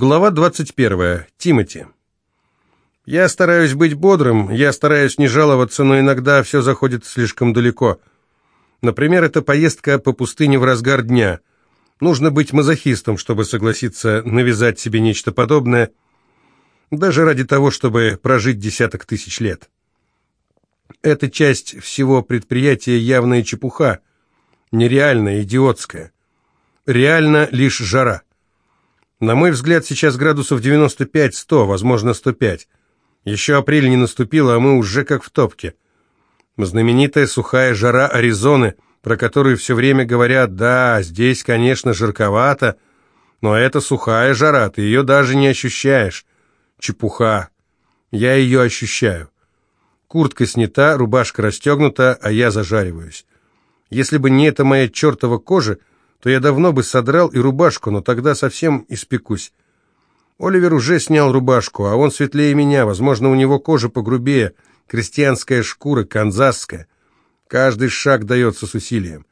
Глава 21. Тимати. Я стараюсь быть бодрым, я стараюсь не жаловаться, но иногда все заходит слишком далеко. Например, это поездка по пустыне в разгар дня. Нужно быть мазохистом, чтобы согласиться навязать себе нечто подобное, даже ради того, чтобы прожить десяток тысяч лет. Эта часть всего предприятия явная чепуха, нереальная, идиотская. Реально лишь жара. На мой взгляд, сейчас градусов 95-100, возможно, 105. Еще апрель не наступил, а мы уже как в топке. Знаменитая сухая жара Аризоны, про которую все время говорят, да, здесь, конечно, жарковато, но это сухая жара, ты ее даже не ощущаешь. Чепуха. Я ее ощущаю. Куртка снята, рубашка расстегнута, а я зажариваюсь. Если бы не эта моя чертова кожа, то я давно бы содрал и рубашку, но тогда совсем испекусь. Оливер уже снял рубашку, а он светлее меня, возможно, у него кожа погрубее, крестьянская шкура, канзасская. Каждый шаг дается с усилием.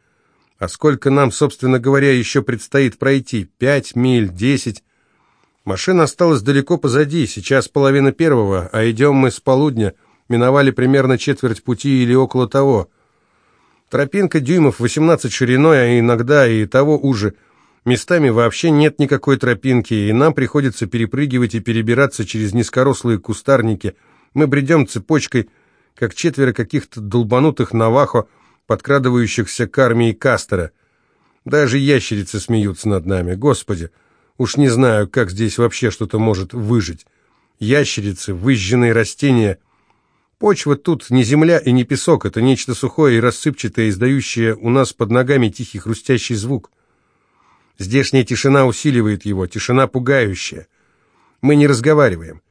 А сколько нам, собственно говоря, еще предстоит пройти? Пять миль, десять? Машина осталась далеко позади, сейчас половина первого, а идем мы с полудня, миновали примерно четверть пути или около того. Тропинка дюймов 18 шириной, а иногда и того уже. Местами вообще нет никакой тропинки, и нам приходится перепрыгивать и перебираться через низкорослые кустарники. Мы бредем цепочкой, как четверо каких-то долбанутых навахо, подкрадывающихся к армии Кастера. Даже ящерицы смеются над нами. Господи, уж не знаю, как здесь вообще что-то может выжить. Ящерицы, выжженные растения, Почва тут не земля и не песок, это нечто сухое и рассыпчатое, издающее у нас под ногами тихий хрустящий звук. Здешняя тишина усиливает его, тишина пугающая. Мы не разговариваем.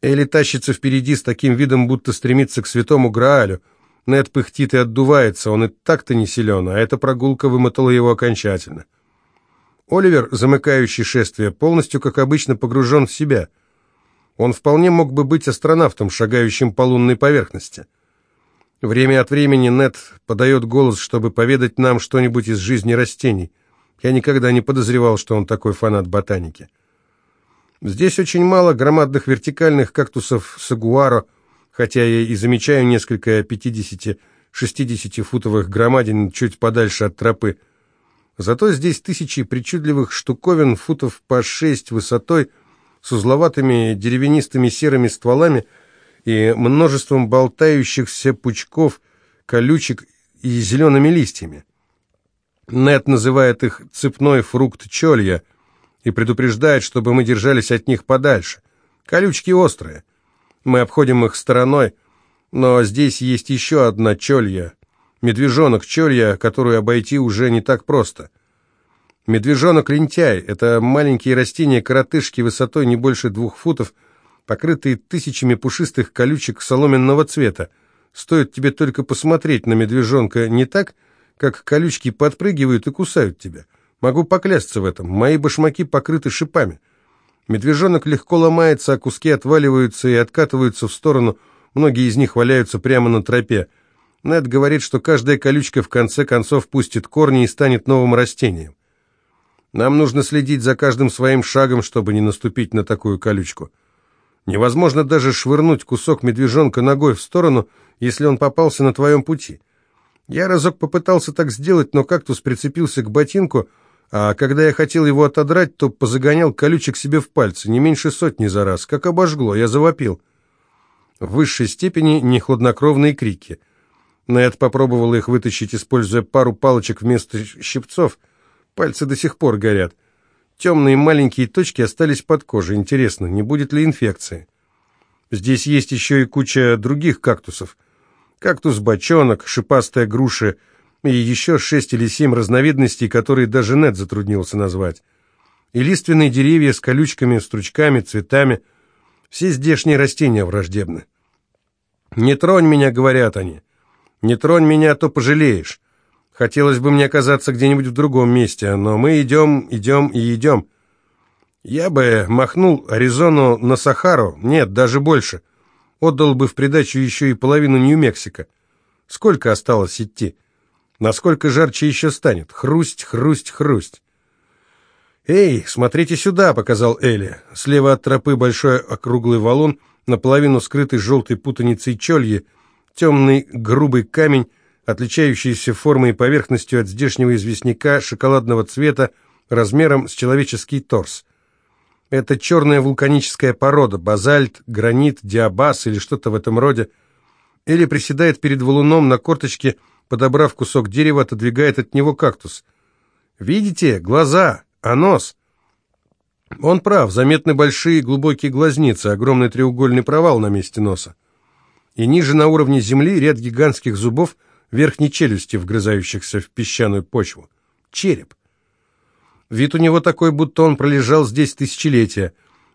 Элли тащится впереди с таким видом, будто стремится к святому Граалю. Нед пыхтит и отдувается, он и так-то не силен, а эта прогулка вымотала его окончательно. Оливер, замыкающий шествие, полностью, как обычно, погружен в себя — он вполне мог бы быть астронавтом, шагающим по лунной поверхности. Время от времени Нет подает голос, чтобы поведать нам что-нибудь из жизни растений. Я никогда не подозревал, что он такой фанат ботаники. Здесь очень мало громадных вертикальных кактусов сагуаро, хотя я и замечаю несколько 50-60 футовых громадин чуть подальше от тропы. Зато здесь тысячи причудливых штуковин футов по шесть высотой – с узловатыми деревянистыми серыми стволами и множеством болтающихся пучков, колючек и зелеными листьями. Нет называет их «цепной фрукт чолья» и предупреждает, чтобы мы держались от них подальше. Колючки острые. Мы обходим их стороной, но здесь есть еще одна чолья, медвежонок чолья, которую обойти уже не так просто — Медвежонок-лентяй – это маленькие растения-коротышки высотой не больше двух футов, покрытые тысячами пушистых колючек соломенного цвета. Стоит тебе только посмотреть на медвежонка не так, как колючки подпрыгивают и кусают тебя. Могу поклясться в этом, мои башмаки покрыты шипами. Медвежонок легко ломается, а куски отваливаются и откатываются в сторону, многие из них валяются прямо на тропе. Нед говорит, что каждая колючка в конце концов пустит корни и станет новым растением. Нам нужно следить за каждым своим шагом, чтобы не наступить на такую колючку. Невозможно даже швырнуть кусок медвежонка ногой в сторону, если он попался на твоем пути. Я разок попытался так сделать, но кактус прицепился к ботинку, а когда я хотел его отодрать, то позагонял колючек себе в пальцы, не меньше сотни за раз, как обожгло, я завопил. В высшей степени нехладнокровные крики. Нед попробовал их вытащить, используя пару палочек вместо щипцов — Пальцы до сих пор горят. Темные маленькие точки остались под кожей. Интересно, не будет ли инфекции? Здесь есть еще и куча других кактусов. Кактус-бочонок, шипастая груша и еще шесть или семь разновидностей, которые даже Нед затруднился назвать. И лиственные деревья с колючками, стручками, цветами. Все здешние растения враждебны. «Не тронь меня», — говорят они. «Не тронь меня, то пожалеешь». Хотелось бы мне оказаться где-нибудь в другом месте, но мы идем, идем и идем. Я бы махнул Аризону на Сахару, нет, даже больше. Отдал бы в придачу еще и половину Нью-Мексико. Сколько осталось идти? Насколько жарче еще станет? Хрусть, хрусть, хрусть. «Эй, смотрите сюда!» — показал Элли. Слева от тропы большой округлый валун, наполовину скрытый желтой путаницей чольи, темный грубый камень, отличающийся формой и поверхностью от здешнего известняка шоколадного цвета, размером с человеческий торс. Это черная вулканическая порода, базальт, гранит, диабаз или что-то в этом роде. Элли приседает перед валуном на корточке, подобрав кусок дерева, отодвигает от него кактус. «Видите? Глаза!» А нос? Он прав, заметны большие глубокие глазницы, огромный треугольный провал на месте носа. И ниже на уровне земли ряд гигантских зубов верхней челюсти, вгрызающихся в песчаную почву. Череп. Вид у него такой, будто он пролежал здесь тысячелетия.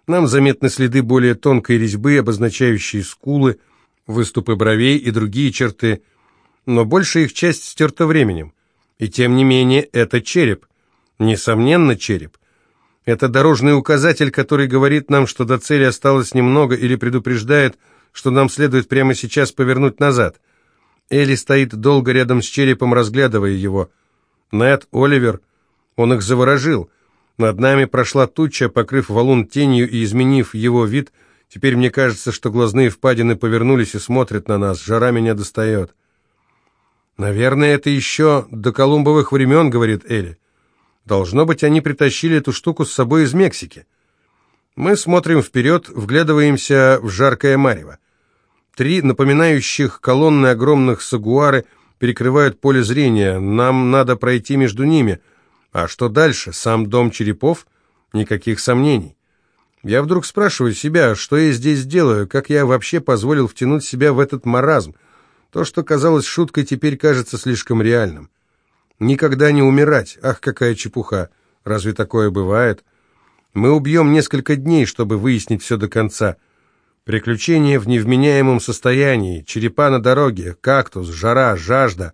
Нам заметны следы более тонкой резьбы, обозначающие скулы, выступы бровей и другие черты, но большая их часть стерта временем. И тем не менее, это череп. Несомненно, череп. Это дорожный указатель, который говорит нам, что до цели осталось немного или предупреждает, что нам следует прямо сейчас повернуть назад. Элли стоит долго рядом с черепом, разглядывая его. Нед, Оливер, он их заворожил. Над нами прошла туча, покрыв валун тенью и изменив его вид. Теперь мне кажется, что глазные впадины повернулись и смотрят на нас. Жара меня достает. «Наверное, это еще до колумбовых времен», — говорит Элли. Должно быть, они притащили эту штуку с собой из Мексики. Мы смотрим вперед, вглядываемся в жаркое марево. Три напоминающих колонны огромных сагуары перекрывают поле зрения. Нам надо пройти между ними. А что дальше? Сам дом черепов? Никаких сомнений. Я вдруг спрашиваю себя, что я здесь делаю, как я вообще позволил втянуть себя в этот маразм. То, что казалось шуткой, теперь кажется слишком реальным. Никогда не умирать. Ах, какая чепуха. Разве такое бывает? Мы убьем несколько дней, чтобы выяснить все до конца. Приключения в невменяемом состоянии, черепа на дороге, кактус, жара, жажда.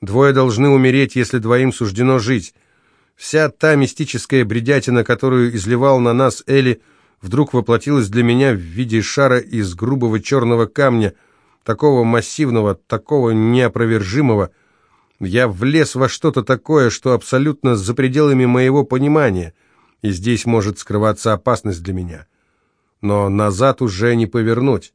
Двое должны умереть, если двоим суждено жить. Вся та мистическая бредятина, которую изливал на нас Элли, вдруг воплотилась для меня в виде шара из грубого черного камня, такого массивного, такого неопровержимого, я влез во что-то такое, что абсолютно за пределами моего понимания, и здесь может скрываться опасность для меня. Но назад уже не повернуть.